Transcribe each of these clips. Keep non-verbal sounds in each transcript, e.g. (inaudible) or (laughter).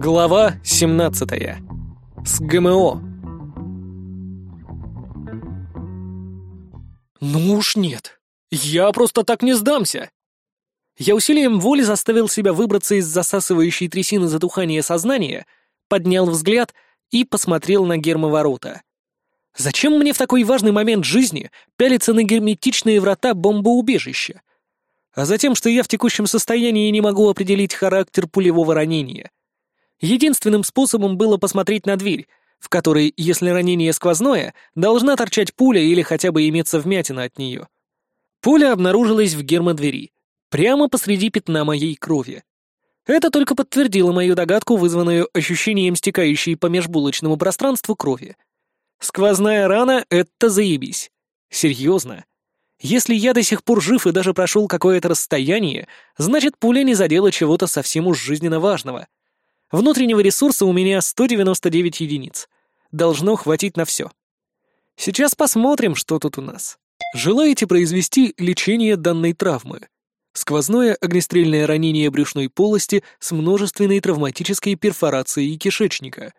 Глава 17. С ГМО. Ну уж нет. Я просто так не сдамся. Я усилием воли заставил себя выбраться из засасывающей трясины затухания сознания, поднял взгляд и посмотрел на гермоворота. Зачем мне в такой важный момент жизни пялиться на герметичные врата бомбоубежища? А затем, что я в текущем состоянии не могу определить характер пулевого ранения. Единственным способом было посмотреть на дверь, в которой, если ранение сквозное, должна торчать пуля или хотя бы иметься вмятина от нее. Пуля обнаружилась в гермодвери, прямо посреди пятна моей крови. Это только подтвердило мою догадку, вызванную ощущением стекающей по межбулочному пространству крови. Сквозная рана — это заебись. Серьезно. Если я до сих пор жив и даже прошел какое-то расстояние, значит, пуля не задела чего-то совсем уж жизненно важного. Внутреннего ресурса у меня 199 единиц. Должно хватить на все. Сейчас посмотрим, что тут у нас. Желаете произвести лечение данной травмы? Сквозное огнестрельное ранение брюшной полости с множественной травматической перфорацией кишечника.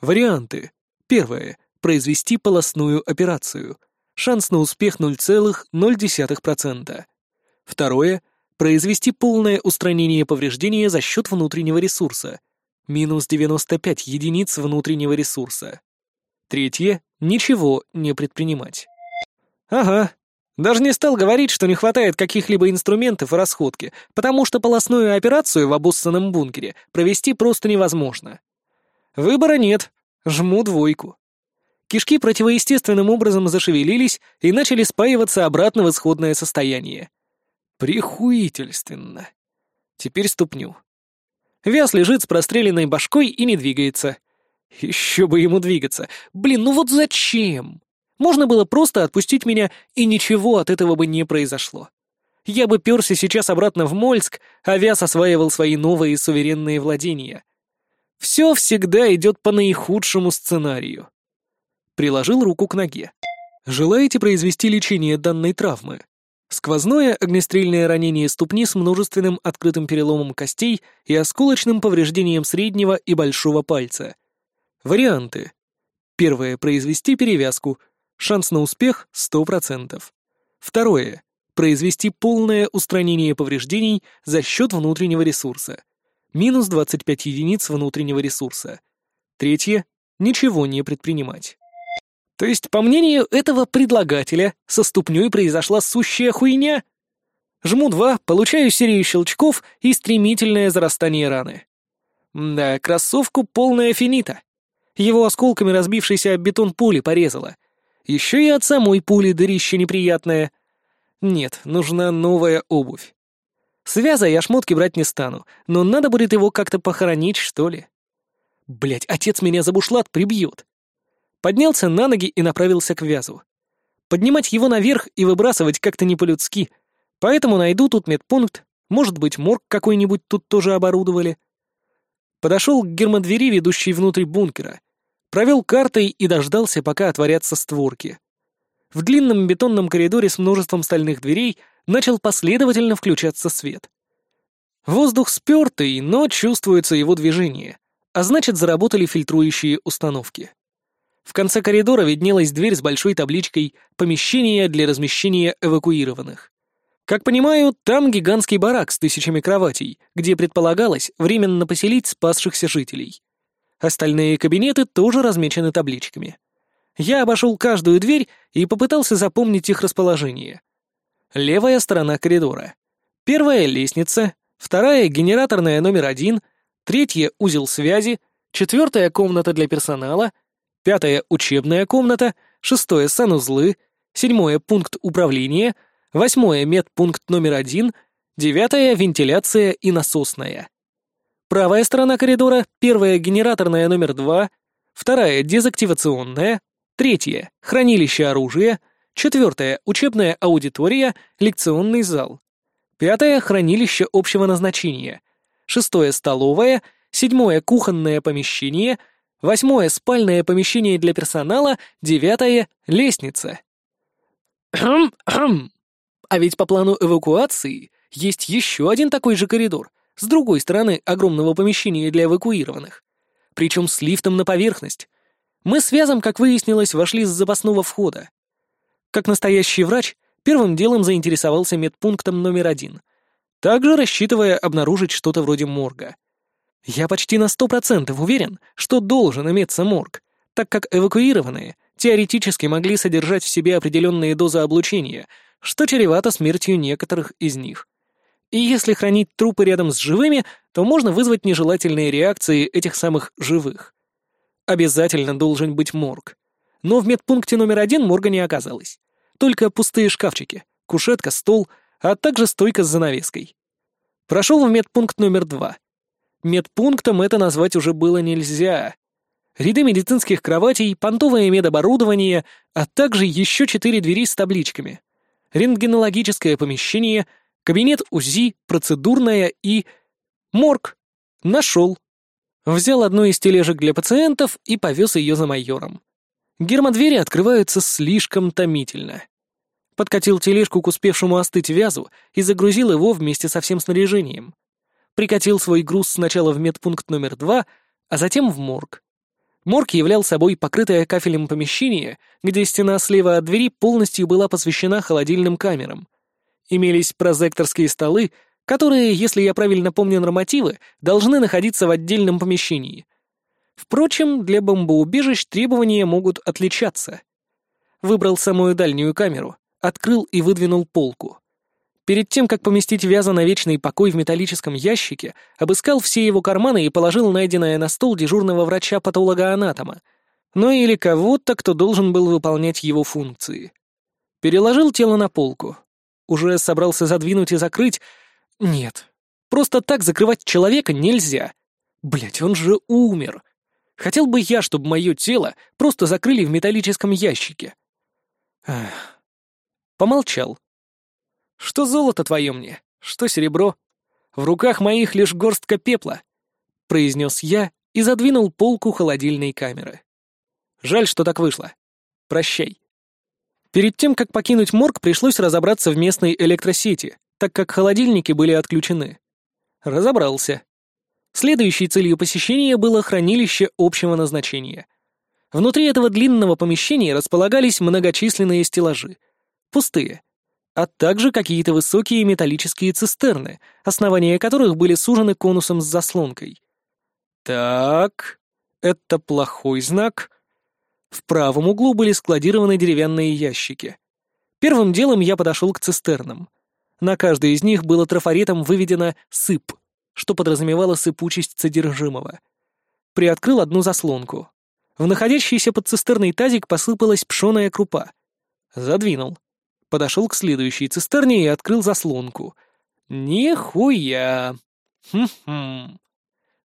Варианты. Первое. Произвести полостную операцию. Шанс на успех 0,0%. Второе. Произвести полное устранение повреждения за счет внутреннего ресурса. Минус 95 единиц внутреннего ресурса. Третье — ничего не предпринимать. Ага. Даже не стал говорить, что не хватает каких-либо инструментов и расходки, потому что полостную операцию в обоссанном бункере провести просто невозможно. Выбора нет. Жму двойку. Кишки противоестественным образом зашевелились и начали спаиваться обратно в исходное состояние. Прихуительственно. Теперь ступню. Вяз лежит с простреленной башкой и не двигается. Еще бы ему двигаться. Блин, ну вот зачем? Можно было просто отпустить меня, и ничего от этого бы не произошло. Я бы перся сейчас обратно в Мольск, а Вяз осваивал свои новые суверенные владения. Все всегда идет по наихудшему сценарию. Приложил руку к ноге. Желаете произвести лечение данной травмы? Сквозное огнестрельное ранение ступни с множественным открытым переломом костей и осколочным повреждением среднего и большого пальца. Варианты. Первое. Произвести перевязку. Шанс на успех 100%. Второе. Произвести полное устранение повреждений за счет внутреннего ресурса. Минус 25 единиц внутреннего ресурса. Третье. Ничего не предпринимать. То есть, по мнению этого предлагателя, со ступней произошла сущая хуйня? Жму два, получаю серию щелчков и стремительное зарастание раны. Да, кроссовку полная финита. Его осколками разбившейся об бетон пули порезала. Еще и от самой пули дырище неприятное. Нет, нужна новая обувь. Связа я шмотки брать не стану, но надо будет его как-то похоронить, что ли. Блять, отец меня за бушлат прибьет поднялся на ноги и направился к вязу. Поднимать его наверх и выбрасывать как-то не по-людски, поэтому найду тут медпункт, может быть, морг какой-нибудь тут тоже оборудовали. Подошел к гермодвери, ведущей внутрь бункера, провел картой и дождался, пока отворятся створки. В длинном бетонном коридоре с множеством стальных дверей начал последовательно включаться свет. Воздух спёртый, но чувствуется его движение, а значит, заработали фильтрующие установки. В конце коридора виднелась дверь с большой табличкой «Помещение для размещения эвакуированных». Как понимаю, там гигантский барак с тысячами кроватей, где предполагалось временно поселить спасшихся жителей. Остальные кабинеты тоже размечены табличками. Я обошел каждую дверь и попытался запомнить их расположение. Левая сторона коридора. Первая — лестница, вторая — генераторная номер один, третья — узел связи, четвертая — комната для персонала — пятое — учебная комната, шестое — санузлы, седьмое — пункт управления, восьмое — медпункт номер один, девятое — вентиляция и насосная. Правая сторона коридора, первая — генераторная номер два, вторая — дезактивационная, третья — хранилище оружия, четвертая — учебная аудитория, лекционный зал, пятое — хранилище общего назначения, шестое — столовая, седьмое — кухонное помещение — Восьмое — спальное помещение для персонала. Девятое — лестница. А ведь по плану эвакуации есть еще один такой же коридор с другой стороны огромного помещения для эвакуированных. Причем с лифтом на поверхность. Мы с Вязом, как выяснилось, вошли с запасного входа. Как настоящий врач, первым делом заинтересовался медпунктом номер один, также рассчитывая обнаружить что-то вроде морга. Я почти на сто процентов уверен, что должен иметься морг, так как эвакуированные теоретически могли содержать в себе определенные дозы облучения, что чревато смертью некоторых из них. И если хранить трупы рядом с живыми, то можно вызвать нежелательные реакции этих самых живых. Обязательно должен быть морг. Но в медпункте номер один морга не оказалось. Только пустые шкафчики, кушетка, стол, а также стойка с занавеской. Прошел в медпункт номер два. Медпунктом это назвать уже было нельзя. Ряды медицинских кроватей, понтовое медоборудование, а также еще четыре двери с табличками. Рентгенологическое помещение, кабинет УЗИ, процедурная и... Морг. Нашел. Взял одну из тележек для пациентов и повез ее за майором. Гермодвери открываются слишком томительно. Подкатил тележку к успевшему остыть вязу и загрузил его вместе со всем снаряжением. Прикатил свой груз сначала в медпункт номер два, а затем в морг. Морг являл собой покрытое кафелем помещение, где стена слева от двери полностью была посвящена холодильным камерам. Имелись прозекторские столы, которые, если я правильно помню нормативы, должны находиться в отдельном помещении. Впрочем, для бомбоубежищ требования могут отличаться. Выбрал самую дальнюю камеру, открыл и выдвинул полку. Перед тем, как поместить вяза на вечный покой в металлическом ящике, обыскал все его карманы и положил найденное на стол дежурного врача-патологоанатома, ну или кого-то, кто должен был выполнять его функции. Переложил тело на полку. Уже собрался задвинуть и закрыть. Нет. Просто так закрывать человека нельзя. Блять, он же умер. Хотел бы я, чтобы мое тело просто закрыли в металлическом ящике. Ах. Помолчал. Что золото твое мне, что серебро. В руках моих лишь горстка пепла, — произнес я и задвинул полку холодильной камеры. Жаль, что так вышло. Прощай. Перед тем, как покинуть морг, пришлось разобраться в местной электросети, так как холодильники были отключены. Разобрался. Следующей целью посещения было хранилище общего назначения. Внутри этого длинного помещения располагались многочисленные стеллажи. Пустые а также какие-то высокие металлические цистерны, основания которых были сужены конусом с заслонкой. Так, это плохой знак. В правом углу были складированы деревянные ящики. Первым делом я подошел к цистернам. На каждой из них было трафаретом выведено «сып», что подразумевало сыпучесть содержимого. Приоткрыл одну заслонку. В находящийся под цистерной тазик посыпалась пшеная крупа. Задвинул подошел к следующей цистерне и открыл заслонку. Нихуя! Хм-хм.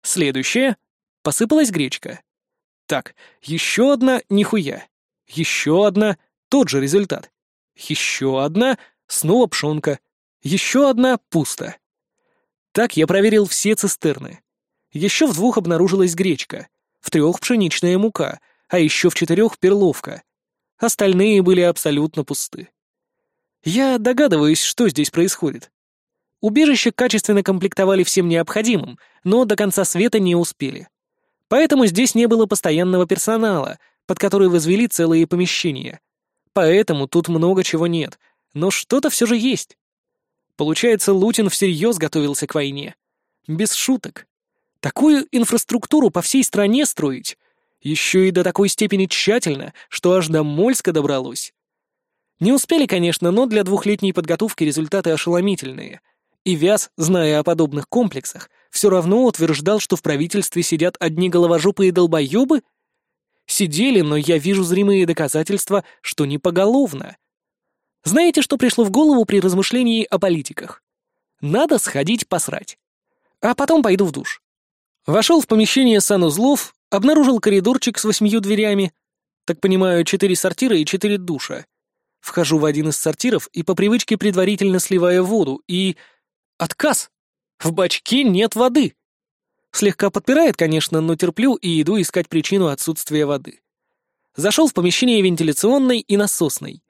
Следующая. Посыпалась гречка. Так, еще одна нихуя. Еще одна тот же результат. Еще одна снова пшенка. Еще одна пусто. Так я проверил все цистерны. Еще в двух обнаружилась гречка, в трех пшеничная мука, а еще в четырех перловка. Остальные были абсолютно пусты. Я догадываюсь, что здесь происходит. Убежище качественно комплектовали всем необходимым, но до конца света не успели. Поэтому здесь не было постоянного персонала, под который возвели целые помещения. Поэтому тут много чего нет, но что-то все же есть. Получается, Лутин всерьез готовился к войне. Без шуток. Такую инфраструктуру по всей стране строить, еще и до такой степени тщательно, что аж до Мольска добралось. Не успели, конечно, но для двухлетней подготовки результаты ошеломительные. И Вяз, зная о подобных комплексах, все равно утверждал, что в правительстве сидят одни головожопые долбоебы? Сидели, но я вижу зримые доказательства, что не поголовно. Знаете, что пришло в голову при размышлении о политиках? Надо сходить посрать. А потом пойду в душ. Вошел в помещение санузлов, обнаружил коридорчик с восьмью дверями. Так понимаю, четыре сортира и четыре душа. Вхожу в один из сортиров и по привычке предварительно сливаю воду, и... Отказ! В бачке нет воды! Слегка подпирает, конечно, но терплю и иду искать причину отсутствия воды. Зашел в помещение вентиляционной и насосной.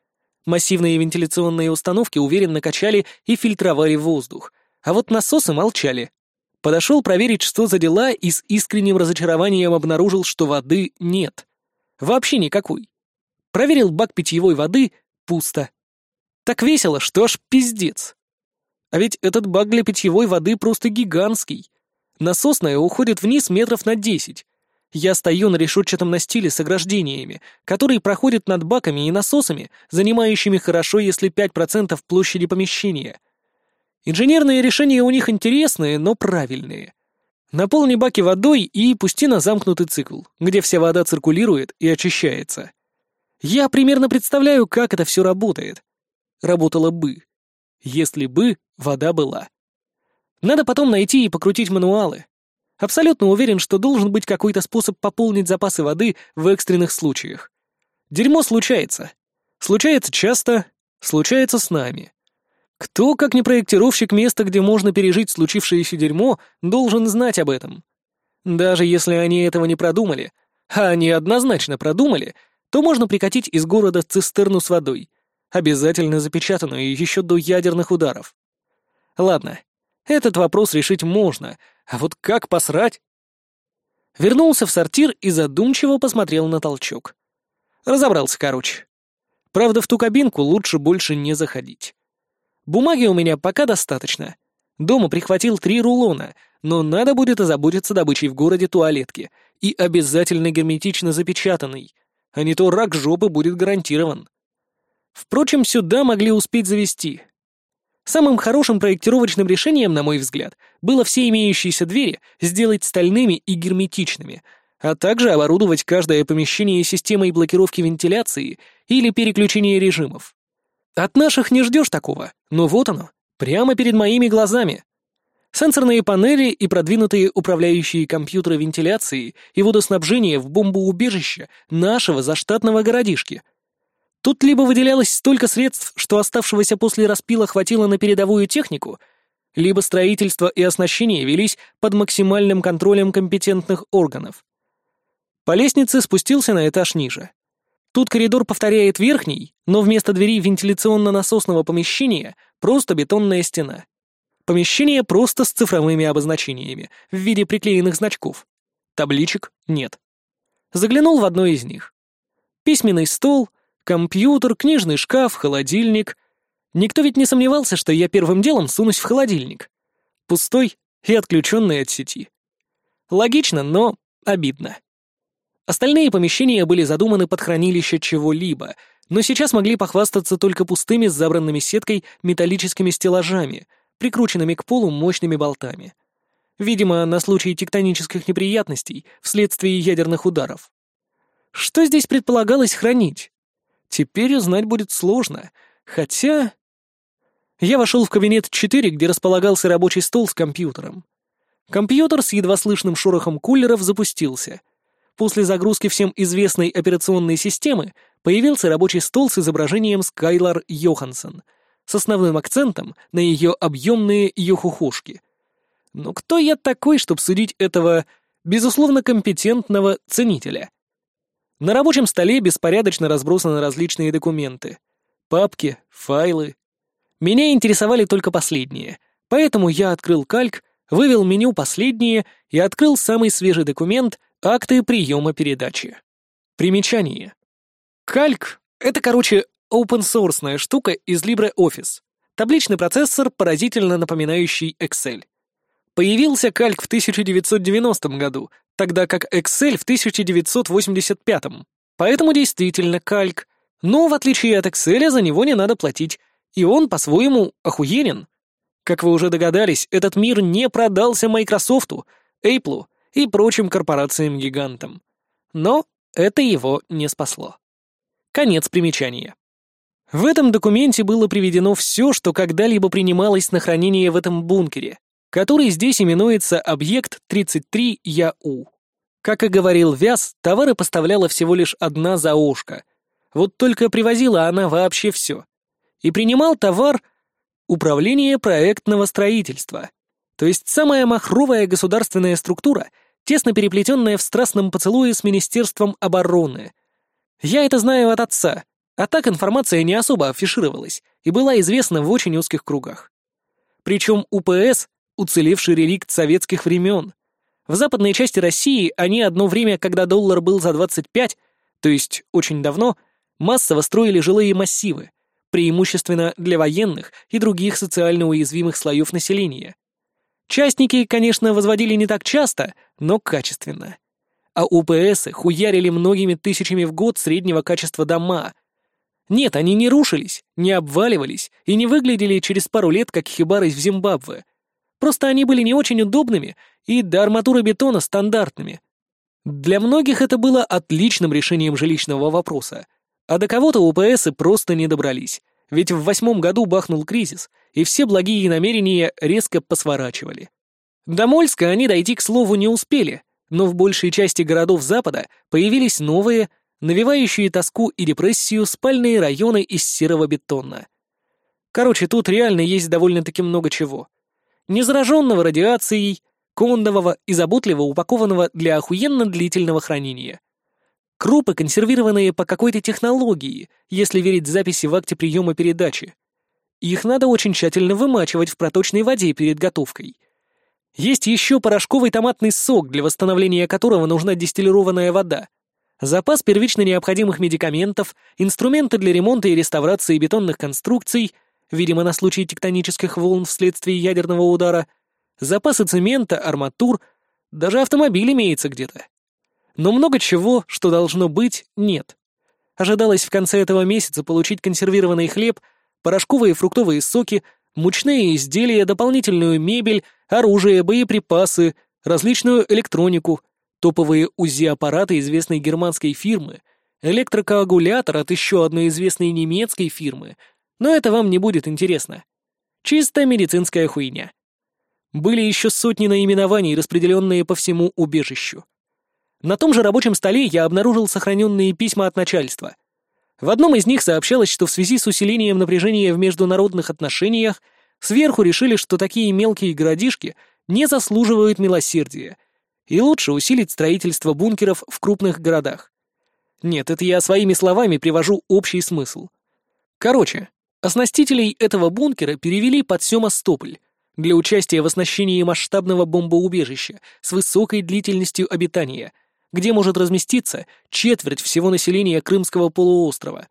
Массивные вентиляционные установки уверенно качали и фильтровали воздух, а вот насосы молчали. Подошел проверить, что за дела, и с искренним разочарованием обнаружил, что воды нет. Вообще никакой. Проверил бак питьевой воды — пусто. Так весело, что аж пиздец. А ведь этот бак для питьевой воды просто гигантский. Насосная уходит вниз метров на десять. Я стою на решетчатом настиле с ограждениями, которые проходят над баками и насосами, занимающими хорошо, если 5% площади помещения. Инженерные решения у них интересные, но правильные. Наполни баки водой и пусти на замкнутый цикл, где вся вода циркулирует и очищается. Я примерно представляю, как это все работает. Работало бы. Если бы вода была. Надо потом найти и покрутить мануалы. Абсолютно уверен, что должен быть какой-то способ пополнить запасы воды в экстренных случаях. Дерьмо случается. Случается часто, случается с нами. Кто, как не проектировщик места, где можно пережить случившееся дерьмо, должен знать об этом? Даже если они этого не продумали, а они однозначно продумали, то можно прикатить из города цистерну с водой, обязательно запечатанную еще до ядерных ударов. Ладно, этот вопрос решить можно, а вот как посрать? Вернулся в сортир и задумчиво посмотрел на толчок. Разобрался, короче. Правда, в ту кабинку лучше больше не заходить. Бумаги у меня пока достаточно. Дома прихватил три рулона, но надо будет озаботиться добычей в городе туалетки и обязательно герметично запечатанный, а не то рак жопы будет гарантирован. Впрочем, сюда могли успеть завести. Самым хорошим проектировочным решением, на мой взгляд, было все имеющиеся двери сделать стальными и герметичными, а также оборудовать каждое помещение системой блокировки вентиляции или переключения режимов. От наших не ждешь такого, но вот оно, прямо перед моими глазами. Сенсорные панели и продвинутые управляющие компьютеры вентиляции и водоснабжения в бомбоубежище нашего заштатного городишки. Тут либо выделялось столько средств, что оставшегося после распила хватило на передовую технику, либо строительство и оснащение велись под максимальным контролем компетентных органов. По лестнице спустился на этаж ниже. Тут коридор повторяет верхний, но вместо двери вентиляционно-насосного помещения просто бетонная стена. Помещение просто с цифровыми обозначениями в виде приклеенных значков. Табличек нет. Заглянул в одно из них. Письменный стол, компьютер, книжный шкаф, холодильник. Никто ведь не сомневался, что я первым делом сунусь в холодильник. Пустой и отключенный от сети. Логично, но обидно. Остальные помещения были задуманы под хранилище чего-либо, но сейчас могли похвастаться только пустыми с забранными сеткой металлическими стеллажами, прикрученными к полу мощными болтами. Видимо, на случай тектонических неприятностей вследствие ядерных ударов. Что здесь предполагалось хранить? Теперь узнать будет сложно, хотя... Я вошел в кабинет 4, где располагался рабочий стол с компьютером. Компьютер с едва слышным шорохом кулеров запустился — После загрузки всем известной операционной системы появился рабочий стол с изображением Скайлар Йоханссон, с основным акцентом на ее объемные йохухушки. Но кто я такой, чтобы судить этого, безусловно, компетентного ценителя? На рабочем столе беспорядочно разбросаны различные документы. Папки, файлы. Меня интересовали только последние, поэтому я открыл кальк, вывел меню «Последние» и открыл самый свежий документ Акты приема передачи. Примечание. Кальк — это, короче, open-source штука из LibreOffice. Табличный процессор, поразительно напоминающий Excel. Появился кальк в 1990 году, тогда как Excel в 1985. Поэтому действительно кальк. Но в отличие от Excel за него не надо платить, и он по-своему охуенен. Как вы уже догадались, этот мир не продался Microsoft, Apple и прочим корпорациям-гигантам. Но это его не спасло. Конец примечания. В этом документе было приведено все, что когда-либо принималось на хранение в этом бункере, который здесь именуется объект 33ЯУ. Как и говорил Вяз, товары поставляла всего лишь одна заошка. Вот только привозила она вообще все. И принимал товар Управление проектного строительства, то есть самая махровая государственная структура — тесно переплетенная в страстном поцелуе с Министерством обороны. Я это знаю от отца, а так информация не особо афишировалась и была известна в очень узких кругах. Причем УПС уцелевший реликт советских времен. В западной части России они одно время, когда доллар был за 25, то есть очень давно, массово строили жилые массивы, преимущественно для военных и других социально уязвимых слоев населения. Частники, конечно, возводили не так часто, но качественно. А УПСы хуярили многими тысячами в год среднего качества дома. Нет, они не рушились, не обваливались и не выглядели через пару лет как хибары в Зимбабве. Просто они были не очень удобными и до арматуры бетона стандартными. Для многих это было отличным решением жилищного вопроса, а до кого-то УПСы просто не добрались, ведь в восьмом году бахнул кризис, и все благие намерения резко посворачивали. До Мольска они дойти, к слову, не успели, но в большей части городов Запада появились новые, навевающие тоску и депрессию спальные районы из серого бетона. Короче, тут реально есть довольно-таки много чего. Незараженного радиацией, кондового и заботливо упакованного для охуенно длительного хранения. Крупы, консервированные по какой-то технологии, если верить записи в акте приема передачи. Их надо очень тщательно вымачивать в проточной воде перед готовкой. Есть еще порошковый томатный сок, для восстановления которого нужна дистиллированная вода. Запас первично необходимых медикаментов, инструменты для ремонта и реставрации бетонных конструкций, видимо, на случай тектонических волн вследствие ядерного удара, запасы цемента, арматур, даже автомобиль имеется где-то. Но много чего, что должно быть, нет. Ожидалось в конце этого месяца получить консервированный хлеб, порошковые фруктовые соки, мучные изделия, дополнительную мебель, оружие, боеприпасы, различную электронику, топовые УЗИ-аппараты известной германской фирмы, электрокоагулятор от еще одной известной немецкой фирмы, но это вам не будет интересно. Чистая медицинская хуйня. Были еще сотни наименований, распределенные по всему убежищу. На том же рабочем столе я обнаружил сохраненные письма от начальства. В одном из них сообщалось, что в связи с усилением напряжения в международных отношениях сверху решили, что такие мелкие городишки не заслуживают милосердия, и лучше усилить строительство бункеров в крупных городах. Нет, это я своими словами привожу общий смысл. Короче, оснастителей этого бункера перевели под Сёмостополь для участия в оснащении масштабного бомбоубежища с высокой длительностью обитания — где может разместиться четверть всего населения Крымского полуострова.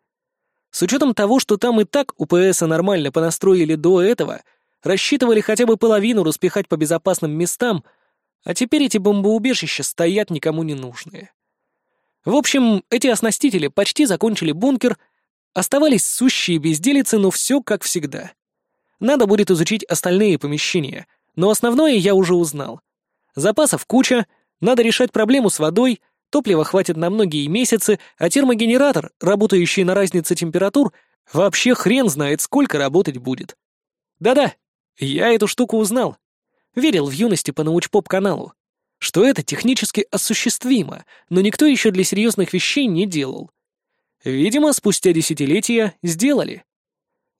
С учетом того, что там и так УПС нормально понастроили до этого, рассчитывали хотя бы половину распихать по безопасным местам, а теперь эти бомбоубежища стоят никому не нужные. В общем, эти оснастители почти закончили бункер, оставались сущие безделицы, но все как всегда. Надо будет изучить остальные помещения, но основное я уже узнал. Запасов куча, надо решать проблему с водой, топлива хватит на многие месяцы, а термогенератор, работающий на разнице температур, вообще хрен знает, сколько работать будет. Да-да, я эту штуку узнал. Верил в юности по научпоп-каналу, что это технически осуществимо, но никто еще для серьезных вещей не делал. Видимо, спустя десятилетия сделали.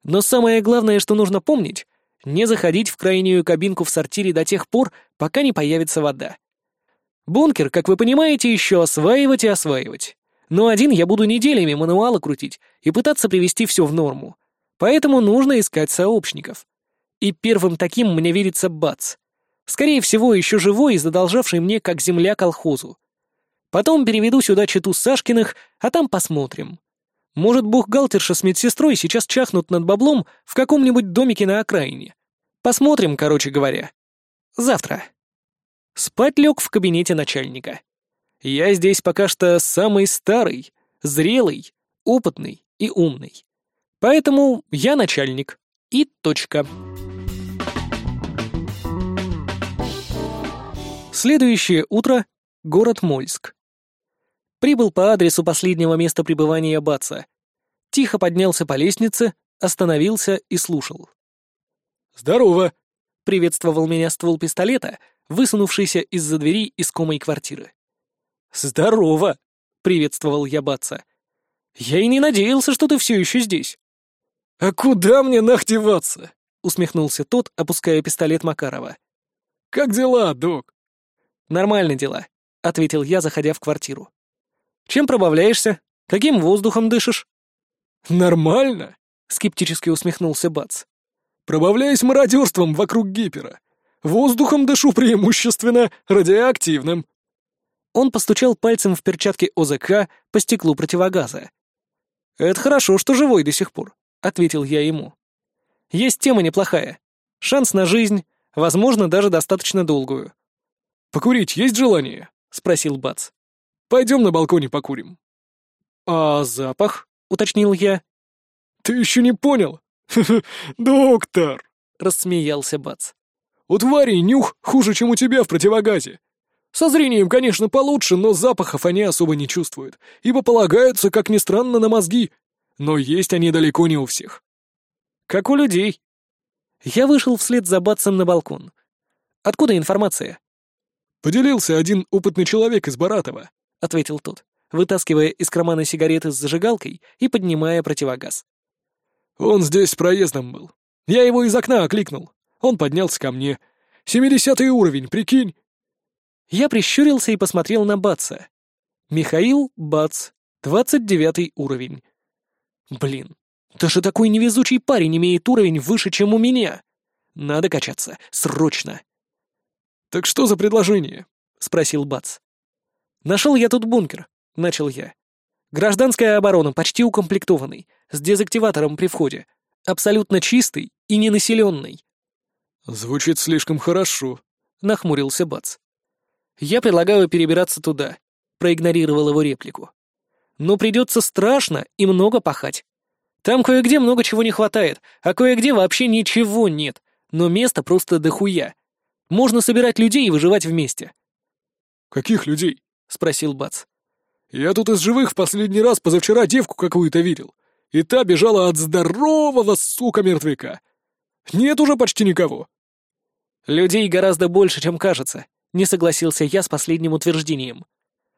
Но самое главное, что нужно помнить, не заходить в крайнюю кабинку в сортире до тех пор, пока не появится вода. Бункер, как вы понимаете, еще осваивать и осваивать. Но один я буду неделями мануалы крутить и пытаться привести все в норму. Поэтому нужно искать сообщников. И первым таким мне видится Бац. Скорее всего, еще живой и задолжавший мне как земля колхозу. Потом переведу сюда читу Сашкиных, а там посмотрим. Может, бухгалтерша с медсестрой сейчас чахнут над баблом в каком-нибудь домике на окраине. Посмотрим, короче говоря. Завтра. Спать лег в кабинете начальника. Я здесь пока что самый старый, зрелый, опытный и умный. Поэтому я начальник. И точка. Следующее утро — город Мольск. Прибыл по адресу последнего места пребывания Баца. Тихо поднялся по лестнице, остановился и слушал. «Здорово!» — приветствовал меня ствол пистолета — высунувшийся из-за двери искомой квартиры. «Здорово!» — приветствовал я Батца. «Я и не надеялся, что ты все еще здесь». «А куда мне нахдеваться?» — усмехнулся тот, опуская пистолет Макарова. «Как дела, док?» «Нормально дела», — ответил я, заходя в квартиру. «Чем пробавляешься? Каким воздухом дышишь?» «Нормально», — скептически усмехнулся Бац. «Пробавляюсь мародерством вокруг гипера. Воздухом дышу преимущественно радиоактивным». Он постучал пальцем в перчатке ОЗК по стеклу противогаза. «Это хорошо, что живой до сих пор», — ответил я ему. «Есть тема неплохая. Шанс на жизнь, возможно, даже достаточно долгую». «Покурить есть желание?» — спросил Бац. «Пойдем на балконе покурим». «А запах?» — уточнил я. «Ты еще не понял? (laughs) Доктор!» — рассмеялся Бац. «У тварей нюх хуже, чем у тебя в противогазе. Со зрением, конечно, получше, но запахов они особо не чувствуют, ибо полагаются, как ни странно, на мозги. Но есть они далеко не у всех. Как у людей. Я вышел вслед за Батсом на балкон. Откуда информация? Поделился один опытный человек из Баратова, ответил тот, вытаскивая из кармана сигареты с зажигалкой и поднимая противогаз. Он здесь проездом был. Я его из окна окликнул. Он поднялся ко мне. Семидесятый уровень, прикинь. Я прищурился и посмотрел на Баца. Михаил Бац, двадцать девятый уровень. Блин, даже такой невезучий парень имеет уровень выше, чем у меня. Надо качаться, срочно. «Так что за предложение?» — спросил Бац. «Нашел я тут бункер», — начал я. «Гражданская оборона, почти укомплектованный, с дезактиватором при входе, абсолютно чистый и ненаселенный». «Звучит слишком хорошо», — нахмурился Бац. Я предлагаю перебираться туда», — проигнорировал его реплику. «Но придется страшно и много пахать. Там кое-где много чего не хватает, а кое-где вообще ничего нет, но места просто дохуя. Можно собирать людей и выживать вместе». «Каких людей?» — спросил Бац. «Я тут из живых в последний раз позавчера девку какую-то видел, и та бежала от здорового, сука, мертвяка. Нет уже почти никого». «Людей гораздо больше, чем кажется», не согласился я с последним утверждением.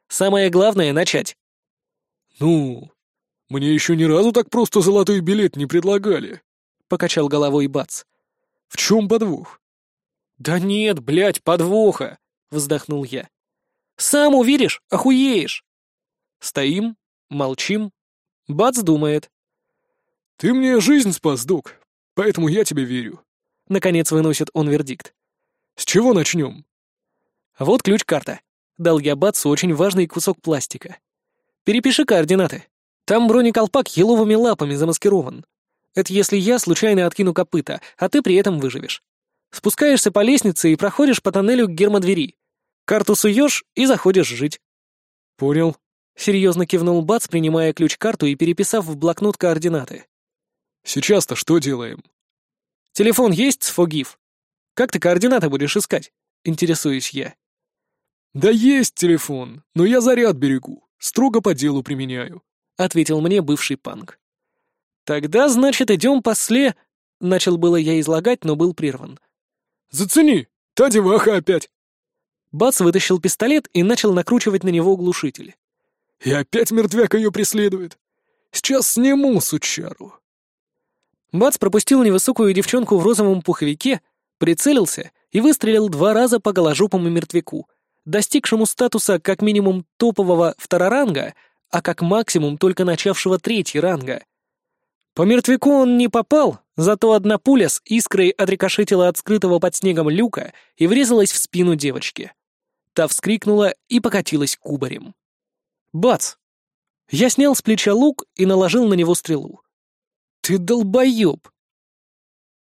Самое главное — начать. «Ну, мне еще ни разу так просто золотой билет не предлагали», — покачал головой Бац. «В чем подвох?» «Да нет, блядь, подвоха!» — вздохнул я. «Сам увидишь, охуеешь!» Стоим, молчим. Бац думает. «Ты мне жизнь спас, док, поэтому я тебе верю». Наконец выносит он вердикт. «С чего начнем?» «Вот ключ-карта», — дал я Бацу очень важный кусок пластика. «Перепиши координаты. Там бронеколпак еловыми лапами замаскирован. Это если я случайно откину копыта, а ты при этом выживешь. Спускаешься по лестнице и проходишь по тоннелю к гермодвери. Карту суешь и заходишь жить». «Понял», — серьезно кивнул Бац, принимая ключ-карту и переписав в блокнот координаты. «Сейчас-то что делаем?» «Телефон есть с Фогив? Как ты координаты будешь искать?» — интересуюсь я. «Да есть телефон, но я заряд берегу, строго по делу применяю», — ответил мне бывший панк. «Тогда, значит, идем после...» — начал было я излагать, но был прерван. «Зацени! Та деваха опять!» Бац вытащил пистолет и начал накручивать на него глушитель. «И опять мертвяк ее преследует! Сейчас сниму сучару!» Бац пропустил невысокую девчонку в розовом пуховике, прицелился и выстрелил два раза по голожопому мертвяку — достигшему статуса как минимум топового второранга, а как максимум только начавшего третий ранга. По мертвяку он не попал, зато одна пуля с искрой отрикошетила от скрытого под снегом люка и врезалась в спину девочки. Та вскрикнула и покатилась кубарем. Бац! Я снял с плеча лук и наложил на него стрелу. «Ты долбоеб!»